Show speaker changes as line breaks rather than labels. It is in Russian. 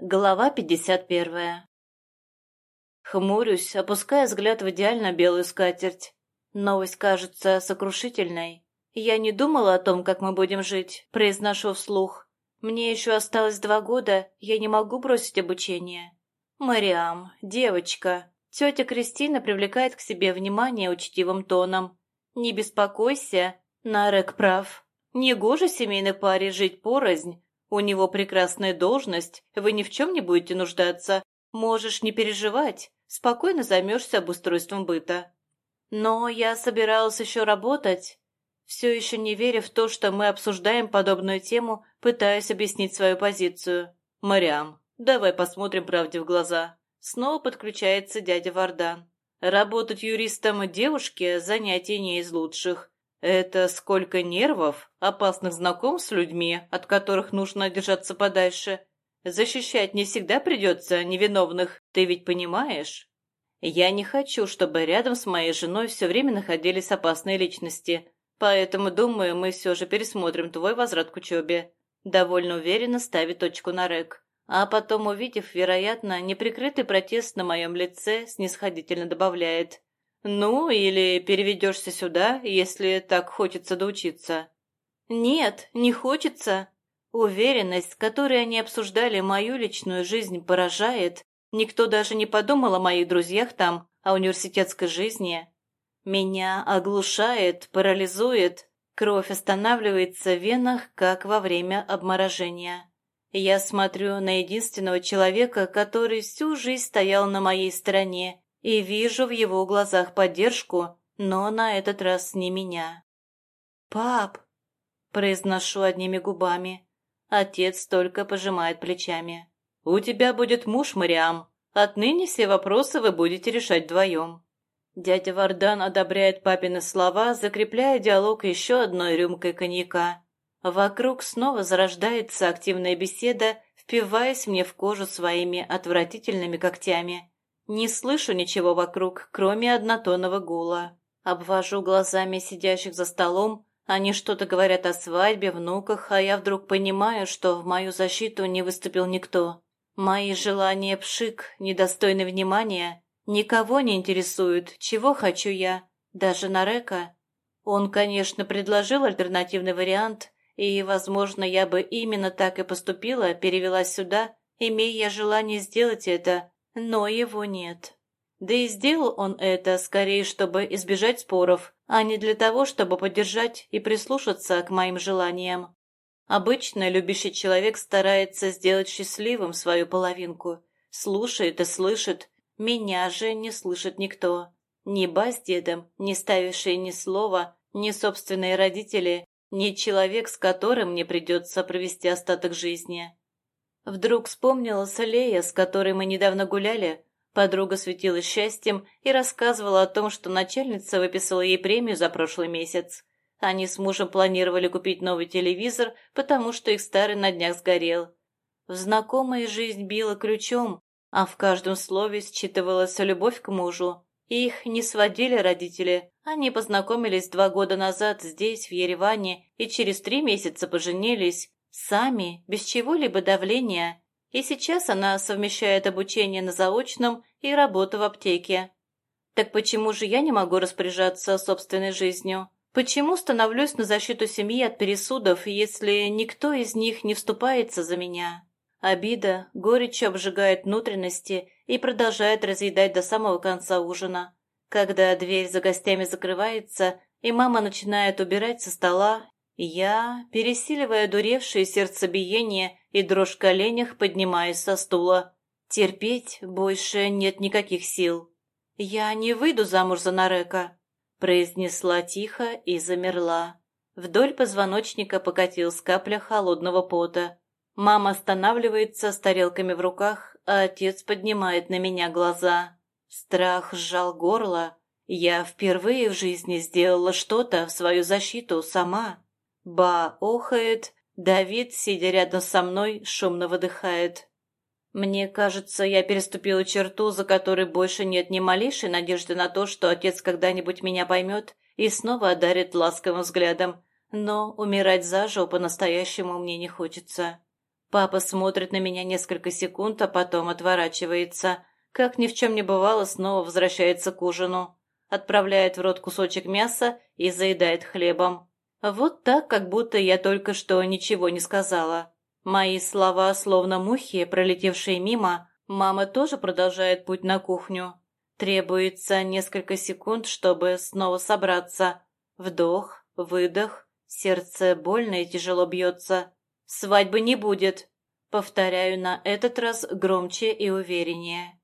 Глава пятьдесят первая. Хмурюсь, опуская взгляд в идеально белую скатерть. Новость кажется сокрушительной. Я не думала о том, как мы будем жить, произношу вслух. Мне еще осталось два года, я не могу бросить обучение. Мариам, девочка. Тетя Кристина привлекает к себе внимание учтивым тоном. Не беспокойся, Нарек прав. Негоже семейной паре жить порознь, у него прекрасная должность, вы ни в чем не будете нуждаться. Можешь не переживать, спокойно займешься обустройством быта. Но я собиралась еще работать. Все еще не веря в то, что мы обсуждаем подобную тему, пытаясь объяснить свою позицию. «Мариам, давай посмотрим правде в глаза». Снова подключается дядя Вардан. Работать юристом девушке – занятие не из лучших. Это сколько нервов, опасных знакомств с людьми, от которых нужно держаться подальше. Защищать не всегда придется невиновных, ты ведь понимаешь? Я не хочу, чтобы рядом с моей женой все время находились опасные личности, поэтому, думаю, мы все же пересмотрим твой возврат к учебе. Довольно уверенно ставит точку на рек. А потом, увидев, вероятно, неприкрытый протест на моем лице, снисходительно добавляет. «Ну, или переведешься сюда, если так хочется доучиться». «Нет, не хочется». Уверенность, с которой они обсуждали мою личную жизнь, поражает. Никто даже не подумал о моих друзьях там, о университетской жизни. Меня оглушает, парализует. Кровь останавливается в венах, как во время обморожения. Я смотрю на единственного человека, который всю жизнь стоял на моей стороне и вижу в его глазах поддержку, но на этот раз не меня. «Пап!» – произношу одними губами. Отец только пожимает плечами. «У тебя будет муж, Мариам. Отныне все вопросы вы будете решать вдвоем». Дядя Вардан одобряет папины слова, закрепляя диалог еще одной рюмкой коньяка. Вокруг снова зарождается активная беседа, впиваясь мне в кожу своими отвратительными когтями. Не слышу ничего вокруг, кроме однотонного гула. Обвожу глазами сидящих за столом, они что-то говорят о свадьбе, внуках, а я вдруг понимаю, что в мою защиту не выступил никто. Мои желания пшик, недостойны внимания, никого не интересуют, чего хочу я, даже Нарека. Он, конечно, предложил альтернативный вариант, и, возможно, я бы именно так и поступила, перевелась сюда, имея желание сделать это, но его нет. Да и сделал он это скорее, чтобы избежать споров, а не для того, чтобы поддержать и прислушаться к моим желаниям. Обычно любящий человек старается сделать счастливым свою половинку, слушает и слышит, меня же не слышит никто. Ни ба с дедом, ни ставившие ни слова, ни собственные родители, ни человек, с которым мне придется провести остаток жизни. Вдруг вспомнилась Лея, с которой мы недавно гуляли. Подруга светилась счастьем и рассказывала о том, что начальница выписала ей премию за прошлый месяц. Они с мужем планировали купить новый телевизор, потому что их старый на днях сгорел. В знакомой жизнь била ключом, а в каждом слове считывалась любовь к мужу. Их не сводили родители. Они познакомились два года назад здесь, в Ереване, и через три месяца поженились. Сами, без чего-либо давления. И сейчас она совмещает обучение на заочном и работу в аптеке. Так почему же я не могу распоряжаться собственной жизнью? Почему становлюсь на защиту семьи от пересудов, если никто из них не вступается за меня? Обида, горечь обжигает внутренности и продолжает разъедать до самого конца ужина. Когда дверь за гостями закрывается, и мама начинает убирать со стола, я, пересиливая дуревшее сердцебиение и дрожь в коленях, поднимаюсь со стула. Терпеть больше нет никаких сил. «Я не выйду замуж за Нарека», — произнесла тихо и замерла. Вдоль позвоночника покатилась капля холодного пота. Мама останавливается с тарелками в руках, а отец поднимает на меня глаза. Страх сжал горло. Я впервые в жизни сделала что-то в свою защиту сама. Ба охает, Давид, сидя рядом со мной, шумно выдыхает. Мне кажется, я переступила черту, за которой больше нет ни малейшей надежды на то, что отец когда-нибудь меня поймет и снова одарит ласковым взглядом. Но умирать заживо по-настоящему мне не хочется. Папа смотрит на меня несколько секунд, а потом отворачивается. Как ни в чем не бывало, снова возвращается к ужину. Отправляет в рот кусочек мяса и заедает хлебом. Вот так, как будто я только что ничего не сказала. Мои слова, словно мухи, пролетевшие мимо, мама тоже продолжает путь на кухню. Требуется несколько секунд, чтобы снова собраться. Вдох, выдох, сердце больно и тяжело бьется. Свадьбы не будет. Повторяю на этот раз громче и увереннее.